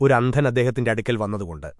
ഒരു അന്ധൻ അദ്ദേഹത്തിന്റെ അടുക്കൽ വന്നതുകൊണ്ട്